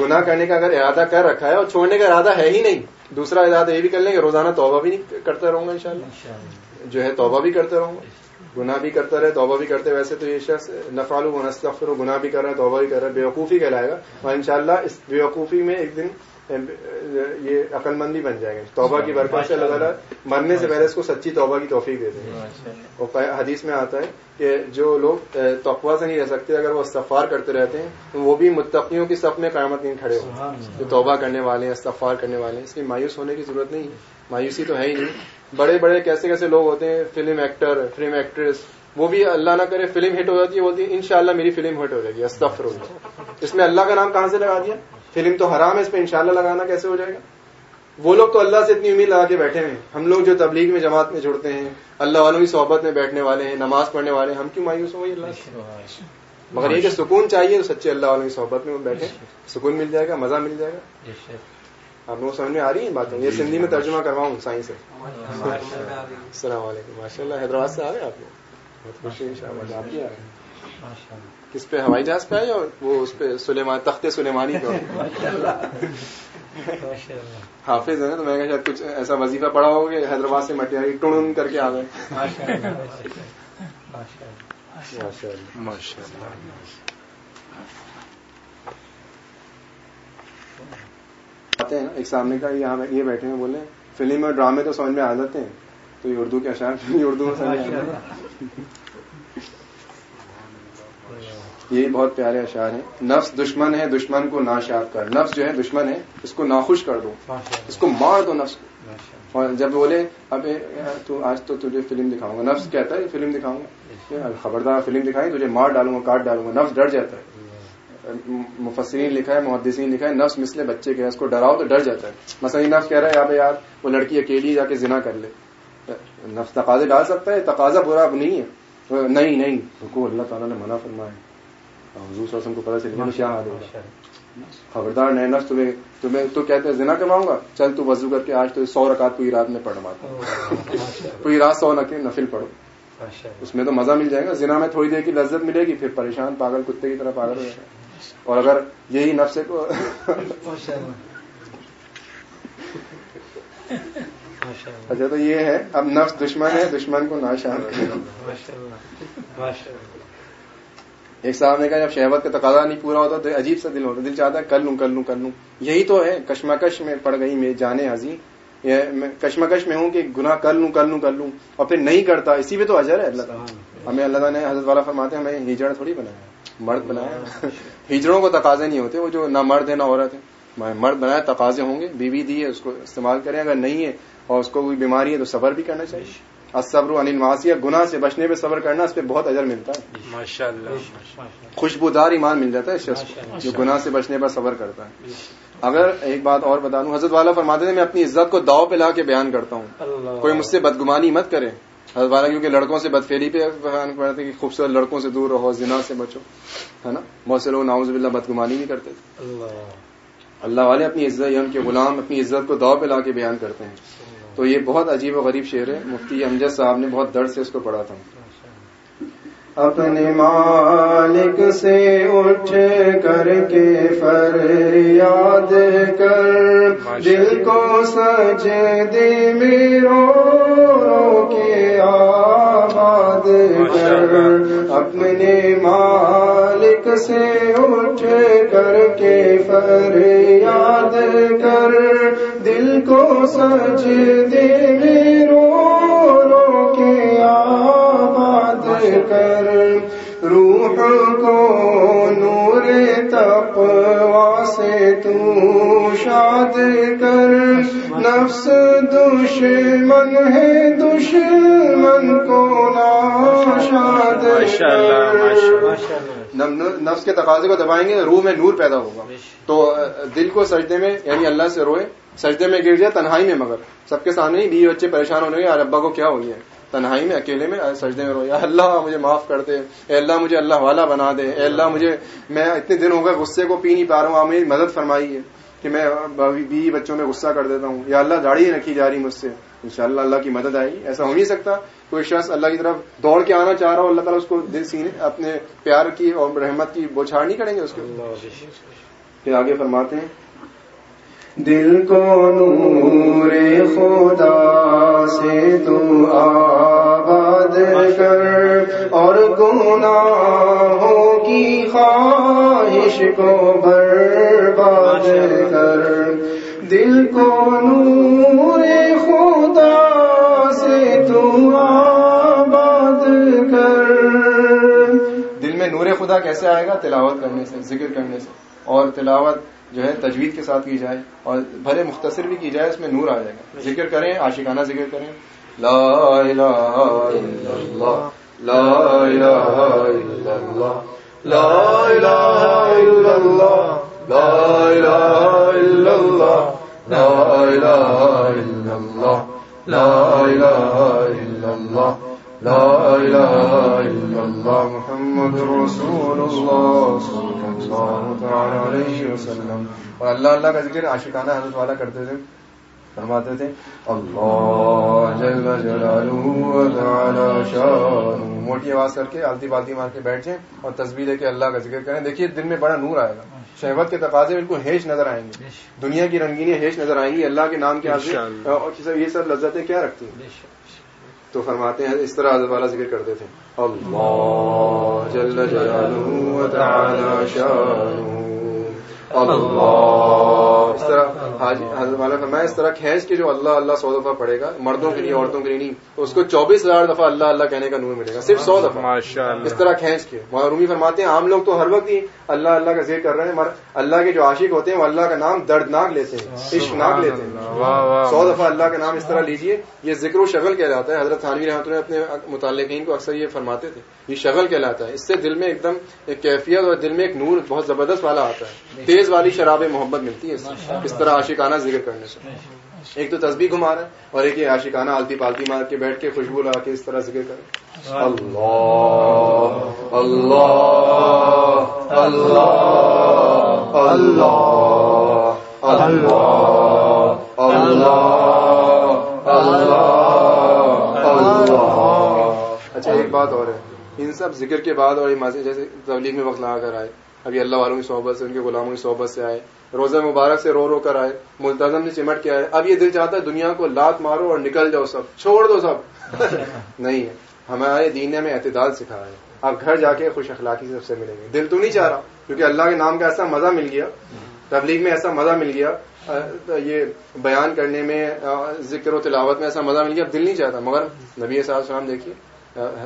گناہ کرنے کا اگر ارادہ کر رکھا ہے اور چھوڑنے کا ارادہ ہے ہی نہیں دوسرا ارادہ یہ بھی کر لیں کہ روزانہ توبہ بھی نہیں کرتا رہوں گا ان جو ہے توبہ بھی کرتے رہوں گا۔ گناہ بھی کرتا رہے توبہ بھی کرتے ویسے تو یہ شخص نفال و و گناہ بھی کر رہا ہے توبہ بھی کر رہا ہے بےوقوفی کہلائے گا۔ اور انشاءاللہ اس بےوقوفی میں ایک دن یہ عقل مندی بن جائے گا توبہ کی برکت سے اللہ تعالیٰ مرنے سے پہلے اس کو سچی توبہ کی توفیق دے دیں گے اور حدیث میں آتا ہے کہ جو لوگ توقع سے نہیں رہ سکتے اگر وہ استفار کرتے رہتے ہیں تو وہ بھی متقیوں کی سب میں قیامت نہیں کھڑے ہو جو توبہ کرنے والے ہیں استفار کرنے والے ہیں اس کی مایوس ہونے کی ضرورت نہیں. مایوسی تو ہے ہی نہیں. بڑے بڑے کیسے کیسے لوگ ہوتے ہیں فلم ایکٹر فلم ایکٹریس وہ بھی اللہ نہ کرے فلم ہٹ ہو جاتی ہے بولتی ہے انشاءاللہ میری فلم ہٹ ہو جائے گی استفر اس میں اللہ کا نام کہاں سے لگا دیا؟ فلم تو حرام ہے اس پہ انشاءاللہ لگانا کیسے ہو جائے گا؟ وہ لوگ تو اللہ سے اتنی امید لگا کے بیٹھے ہیں۔ ہم لوگ جو تبلیغ میں جماعت میں جڑتے ہیں اللہ والوں کی صحبت میں بیٹھنے والے ہیں نماز پڑھنے والے ہیں ہم کیوں مایوس ہوئی اللہ سے۔ مگر یہ کہ سکون چاہیے تو سچے اللہ والوں کی صحبت میں بیٹھے۔ سکون مل جائے گا مزہ مل جائے گا۔ آپ لوگ سمجھ میں آ رہی ہیں باتیں؟ یہ سندھی میں ترجمہ کرواؤں سائن سے۔ السلام علیکم ماشاء اللہ حیدرآباد سے آ رہے ہیں آپ لوگ۔ بہت خوشی آپ بھی آ رہے ہیں کس پہ ہوائی جہاز پہ آئے اور وہ اس پہ سلیمان تخت سلیمانی پہ حافظ ہے نا تو میں شاید کچھ ایسا وظیفہ پڑا ہو کہ حیدرآباد سے مٹیاری ٹون کر کے آ گئے۔ آتے ہیں ایک سامنے کا یہاں یہ بیٹھے ہیں بولے فلم اور ڈرامے تو سمجھ میں آ جاتے ہیں۔ تو یہ اردو کے اشعار اردو میں سمجھ یہ بہت پیارے اشعار ہیں۔ نفس دشمن ہے دشمن کو ناشاد کر۔ نفس جو ہے دشمن ہے اس کو ناخوش کر دو۔ اس کو مار دو نفس کو۔ اور جب بولے اب تو آج تو تجھے فلم دکھاؤں گا۔ نفس کہتا ہے فلم دکھاؤں گا۔ خبردار فلم دکھائی تجھے مار ڈالوں گا کاٹ ڈالوں گا۔ نفس ڈر جاتا ہے۔ مفسرین لکھا ہے محدثین لکھا ہے نفس مسلے بچے کے اس کو ڈراؤ تو ڈر جاتا ہے۔ مثلا نفس کہہ رہا ہے یار یار وہ لڑکی اکیلی جا کے زنا کر لے۔ نفس تقاضے ڈال سکتا ہے تقاضا برا نہیں ہے۔ نہیں نہیں رکو اللہ تعالیٰ نے منع فرمایا۔ حضور صلی اللہ علیہ وسلم کو پتا چلے کیا حال ہوگا خبردار نئے نفس تمہیں تمہیں تو کہتے ہیں زنا کرواؤں گا؟ چل تو وضو کر کے آج تو سو رکعت پوری رات میں پڑھ ماتا پوری رات سو نفل پڑھو۔ اس میں تو مزہ مل جائے گا۔ زنا میں تھوڑی دیر کی لذت ملے گی پھر پریشان پاگل کتے کی طرح پاگل ہو جائے اور اگر یہی نفس کو اچھا تو یہ ہے اب نفس دشمن ہے دشمن کو ناشان ایک صاحب نے کہا جب شہوت کا تقاضا نہیں پورا ہوتا تو عجیب سا دل ہوتا دل چاہتا ہے کر لوں کر لوں کر لوں۔ یہی تو ہے کشمکش میں پڑ گئی میں جانے حضی کشمکش میں ہوں کہ گناہ کر لوں کر لوں کر لوں۔ اور پھر نہیں کرتا اسی پہ تو اجر ہے اللہ تعالیٰ ہمیں اللہ تعالیٰ نے حضرت والا فرماتے ہیں ہمیں ہجڑ تھوڑی بنایا مرد بنایا۔ ہجڑوں کو تقاضے نہیں ہوتے وہ جو نہ مرد ہے نہ عورت ہے مرد بنایا تقاضے ہوں گے۔ بیوی دی ہے اس کو استعمال کریں۔ اگر نہیں ہے اور اس کو کوئی بیماری ہے تو صبر بھی کرنا چاہیے۔ صبر انل معاشیا گنا سے بچنے پہ صبر کرنا اس پہ بہت اجر ملتا ہے۔ ماشاء اللہ خوشبودار ایمان مل جاتا ہے اس شخص کو جو گناہ سے بچنے پر صبر کرتا ہے۔ اگر ایک بات اور بتا دوں حضرت والا فرماتے ہیں میں اپنی عزت کو داؤ پہ لا کے بیان کرتا ہوں۔ کوئی مجھ سے بدگمانی مت کرے۔ حضرت والا کیونکہ لڑکوں سے بدفیری پہ بیان کرتے کہ خوبصورت لڑکوں سے دور رہو زنا سے بچو ہے نا؟ بہت سے لوگ ناؤز بلّہ بدگمانی نہیں کرتے اللہ والے اپنی عزت یا ان کے غلام اپنی عزت کو داؤ پہ لا کے بیان کرتے ہیں۔ تو یہ بہت عجیب و غریب شعر ہے۔ مفتی امجد صاحب نے بہت درد سے اس کو پڑھا تھا۔ اپنے مالک سے اٹھ کر کے فر یاد کر دل کو سج دے میرو کے آباد کر۔ اپنے مالک سے اٹھ کر کے فر یاد کر۔ دل کو سج دے میرو کے آباد کر روح کو نور تقوا سے تو شاد کر۔ نفس دشمن ہے دشمن کو ناشاد نفس کے تقاضے کو دبائیں گے روح میں نور پیدا ہوگا۔ تو دل کو سجدے میں یعنی اللہ سے روئے سجدے میں گر جائے تنہائی میں مگر۔ سب کے سامنے بیوی بچے پریشان ہونے یار ابا کو کیا ہو گیا؟ تنہائی میں اکیلے میں سجدے میں رو۔ یا اللہ مجھے معاف کر دے۔ اے اللہ مجھے اللہ والا بنا دے۔ اے اللہ مجھے میں اتنے دن ہو گئے غصے کو پی نہیں پا رہا ہوں۔ آپ میری مدد فرمائی ہے کہ میں بیوی بچوں میں غصہ کر دیتا ہوں۔ یا اللہ داڑھی رکھی جا رہی مجھ سے۔ ان شاء اللہ اللہ کی مدد آئے گی ایسا ہو نہیں سکتا۔ کوئی شخص اللہ کی طرف دوڑ کے آنا چاہ رہا ہو اللہ تعالیٰ اس کو دل سینے اپنے پیار کی اور رحمت کی بوچھاڑ نہیں کریں گے اس کے۔ پھر آگے فرماتے ہیں۔ دل کو نور خدا سے تو آباد کر اور گناہوں کی خواہش کو برباد کر۔ دل کو نور خدا سے تو آباد کر۔ دل میں نور خدا کیسے آئے گا؟ تلاوت کرنے سے، ذکر کرنے سے اور تلاوت جو ہے تجوید کے ساتھ کی جائے اور بھلے مختصر بھی کی جائے، اس میں نور آ جائے گا۔ ذکر کریں، عاشقانہ ذکر کریں۔ لا الہ الا اللہ، لا الہ الا اللہ، لا الہ الا اللہ، لا الہ الا اللہ، لا الہ الا اللہ، لا الہ الا اللہ، لا الہ الا اللہ۔ محمد رسول اللہ صلی اللہ تعالی علیہ وسلم۔ اور اللہ اللہ کا ذکر عاشقانہ حضرت والا کرتے تھے فرماتے تھے اللہ جل جلالہ و تعالی شان موٹی آواز کر کے آلتی بالتی مار کے بیٹھ جائیں اور تصویر لے کے اللہ کا ذکر کریں۔ دیکھیے دن میں بڑا نور آئے گا۔ شہوت کے تقاضے بالکل ہیش نظر آئیں گے۔ دنیا کی رنگینی ہیش نظر آئیں گی۔ اللہ کے نام کے آگے۔ اور یہ سب لذتیں کیا رکھتی ہیں؟ تو فرماتے ہیں اس طرح حضرت والا ذکر کرتے تھے۔ الله جل جلاله وتعالى شانه. الله. اللہ اس طرح حاجی حضرت والا فرمایا اس طرح کھینچ کے جو اللہ اللہ سو دفعہ پڑے گا مردوں کے لیے عورتوں کے لیے نہیں اس کو چوبیس ہزار دفعہ اللہ اللہ کہنے کا نور ملے گا صرف سو دفعہ۔ اس طرح کھینچ کے۔ وہاں رومی فرماتے ہیں عام لوگ تو ہر وقت ہی اللہ اللہ کا ذکر کر رہے ہیں مگر اللہ کے جو عاشق ہوتے ہیں وہ اللہ کا نام دردناک لیتے ہیں عشق ناک لیتے ہیں۔ سو دفعہ اللہ کا نام اس طرح لیجیے۔ یہ ذکر و شغل کہلاتا ہے حضرت تھانوی رحمۃ اللہ اپنے متعلقین کو اکثر یہ فرماتے تھے یہ شغل کہلاتا ہے۔ اس سے دل میں ایک دم ایک کیفیت اور دل میں ایک نور بہت زبردست والا آتا ہے تیز والی شراب محبت ملتی ہے اس طرح عاشقانہ ذکر کرنے سے ایک تو تسبیح گھما رہا ہے اور ایک یہ عاشقانہ آلتی پالتی مار کے بیٹھ کے خوشبو لگا کے اس طرح ذکر کر اللہ اللہ اللہ اللہ اللہ اللہ اللہ اچھا ایک بات اور ہے ان سب ذکر کے بعد اور جیسے تبلیغ میں وقت لگا کر آئے ابھی اللہ والوں کی صحبت سے، ان کے غلاموں کی صحبت سے آئے، روزہ مبارک سے رو رو کر آئے ملتظم سے چمٹ کے آئے۔ اب یہ دل چاہتا ہے دنیا کو لات مارو اور نکل جاؤ سب، چھوڑ دو سب۔ (laughs) نہیں ہے ہمارے دین میں اعتدال سکھایا ہے۔ آپ گھر جا کے خوش اخلاقی سے سب سے ملیں گے۔ دل تو نہیں چاہ رہا، کیونکہ اللہ کے نام کا ایسا مزہ مل گیا۔ تبلیغ میں ایسا مزہ مل گیا۔ یہ بیان کرنے میں ذکر و تلاوت میں ایسا مزہ مل گیا۔ اب دل نہیں چاہتا، مگر نبی صاحب السلام دیکھیے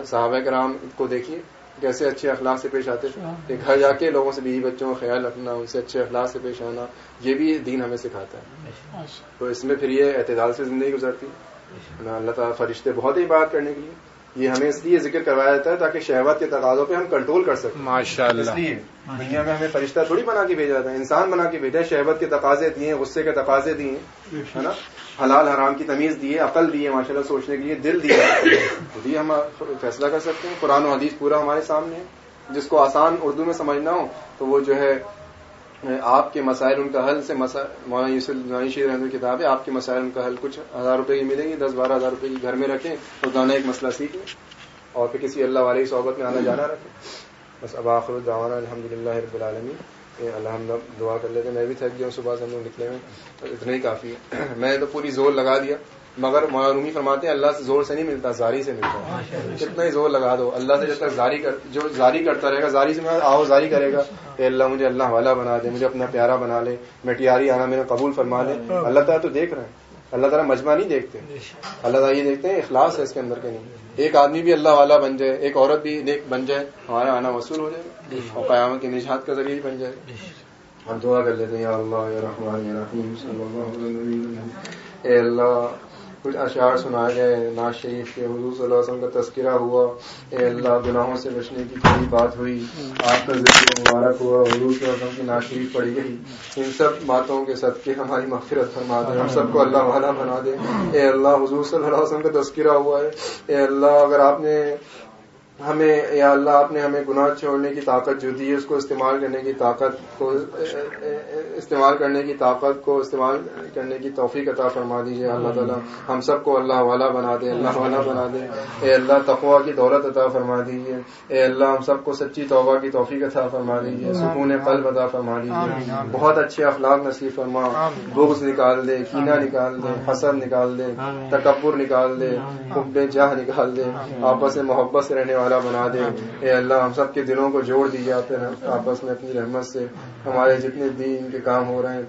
صحابہ کرام کو دیکھیے۔ کیسے اچھے اخلاق سے پیش آتے تھے گھر جا کے لوگوں سے بیوی بچوں کا خیال رکھنا ان سے اچھے اخلاق سے پیش آنا یہ بھی دین ہمیں سکھاتا ہے۔ تو اس میں پھر یہ اعتدال سے زندگی گزرتی ہے۔ اللہ تعالیٰ فرشتے بہت ہی بات کرنے کے لیے یہ ہمیں اس لیے ذکر کروایا جاتا ہے تاکہ شہوت کے تقاضوں پہ ہم کنٹرول کر سکیں۔ ماشاء اس اللہ لیے دنیا میں ہمیں فرشتہ تھوڑی بنا کے بھیجا جاتا ہے انسان بنا کے بھیجا ہے شہوت کے تقاضے دیے غصے کے تقاضے دیے ہے نا؟ حلال حرام کی تمیز دی ہے عقل دی ہے ماشاء اللہ سوچنے کے لیے دل دیا خود ہی ہم فیصلہ کر سکتے ہیں۔ قرآن و حدیث پورا ہمارے سامنے ہے۔ جس کو آسان اردو میں سمجھنا ہو، تو وہ جو ہے، آپ کے مسائل، ان کا حل سے مولانا یوسف نانی شیر احمد کتاب ہے، آپ کے مسائل، ان کا حل کچھ ہزار روپے کی ملیں گی دس بارہ ہزار روپے کی گھر میں رکھیں اور گانا ایک مسئلہ سیکھ لیں۔ اور پھر کسی اللہ والے کی صحبت میں آنا جانا رکھیں۔ بس اب آخر الدعوانا الحمد للہ رب العالمین۔ الحمد دعا کر لیتے میں بھی تھک گیا ہوں صبح سے ہم لوگ نکلے ہوئے اتنا ہی کافی ہے۔ (clears throat) میں نے تو پوری زور لگا دیا مگر معلومی فرماتے ہیں اللہ سے زور سے نہیں ملتا زاری سے ملتا ہے۔ کتنا ہی زور لگا دو اللہ سے جب تک زاری کر جو زاری کرتا رہے گا زاری سے میں آؤ زاری کرے گا۔ کہ اللہ مجھے اللہ والا بنا دے مجھے اپنا پیارا بنا لے میں ٹیاری آنا میرا قبول فرما لے۔ اللہ تعالیٰ تو دیکھ رہے ہیں اللہ تعالیٰ مجمع نہیں دیکھتے۔ اللہ تعالیٰ یہ دیکھتے ہیں اخلاص ہے اس کے اندر کے نہیں۔ ایک آدمی بھی اللہ والا بن جائے ایک عورت بھی نیک بن جائے ہمارا آنا وصول ہو جائے۔ اور قیامت کی نجات کا ذریعہ ہی بن جائے۔ ہم دعا کر لیتے ہیں یا اللہ یا رحمان یا رحیم صلی اللہ علیہ وسلم۔ اے اللہ کچھ اشعار سنائے گئے ناز شریف کے حضور صلی اللہ علیہ وسلم کا تذکرہ ہوا۔ اے اللہ گناہوں سے بچنے کی کوئی بات ہوئی۔ آپ کا ذکر مبارک ہوا حضور صلی اللہ علیہ وسلم کی ناز شریف پڑی گئی۔ ان سب باتوں کے صدقے ہماری مغفرت فرما دے ہم سب کو اللہ والا بنا دے اے اللہ حضور صلی اللہ علیہ وسلم کا تذکرہ ہوا ہے۔ اے اللہ اگر آپ نے ہمیں یا اللہ آپ نے ہمیں گناہ چھوڑنے کی طاقت جو دی ہے اس کو استعمال کرنے کی طاقت کو استعمال کرنے کی طاقت کو استعمال کرنے کی توفیق عطا فرما دیجیے اللہ تعالیٰ ہم سب کو اللہ والا بنا دے اللہ والا بنا دے۔ اے اللہ تقوا کی دولت عطا فرما دیجیے اے اللہ ہم سب کو سچی توبہ کی توفیق عطا فرما دیجیے سکون قلب عطا فرما دیجیے بہت اچھے اخلاق نصیب فرما۔ بغض نکال دے کینہ نکال دے حسد نکال دے تکبر نکال دے حب جاہ نکال دے۔ آپس میں محبت سے رہنے والا بنا دے۔ اے اللہ ہم سب کے دلوں کو جوڑ دی جاتے ہیں۔ آپس میں اپنی رحمت سے ہمارے جتنے دین کے کام ہو رہے ہیں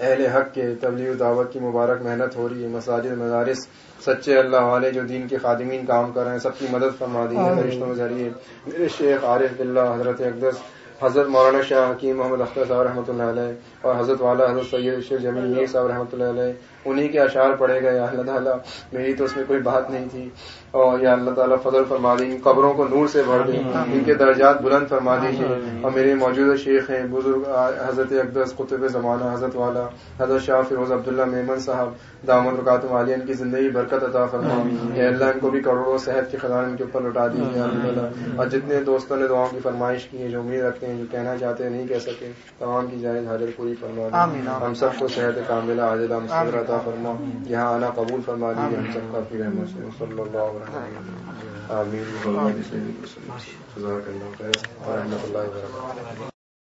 اہل حق کے تبلیغ دعوت کی مبارک محنت ہو رہی ہے مساجد مدارس سچے اللہ والے جو دین کے خادمین کام کر رہے ہیں سب کی مدد فرما دی ہے فرشتوں کے ذریعے۔ میرے شیخ عارف اللہ حضرت اقدس حضرت مولانا شاہ حکیم محمد اختر صاحب رحمۃ اللہ علیہ اور حضرت والا حضرت سید شیخ جمیل میر صاحب رحمۃ اللہ علیہ انہی کے اشعار پڑے گئے یا اللہ تعالیٰ میری تو اس میں کوئی بات نہیں تھی۔ اور یا اللہ تعالیٰ فضل فرما دی قبروں کو نور سے بھر دیں ان کے درجات بلند فرما دیجیے اور میرے موجودہ شیخ ہیں بزرگ حضرت اقدس قطب زمانہ حضرت والا حضرت شاہ فیروز عبداللہ میمن صاحب دامن رکاتم عالیہ ان کی زندگی برکت عطا فرما یا اللہ ان کو بھی کروڑوں صحت کے خزان ان کے اوپر لٹا دیجیے اللہ اور جتنے دوستوں نے دعاؤں کی فرمائش کی ہے جو امید رکھتے ہیں جو کہنا چاہتے ہیں نہیں کہہ سکے تمام کی جائز حاضر پوری فرما ہم سب کو صحت کاملہ عادلہ مصور عطا فرما۔ یہاں آنا قبول فرما دیجیے ہم سب کا پھر صلی اللہ علیہ آمین۔ اللہ خیر۔ ورحمۃ اللہ وبرکاتہ۔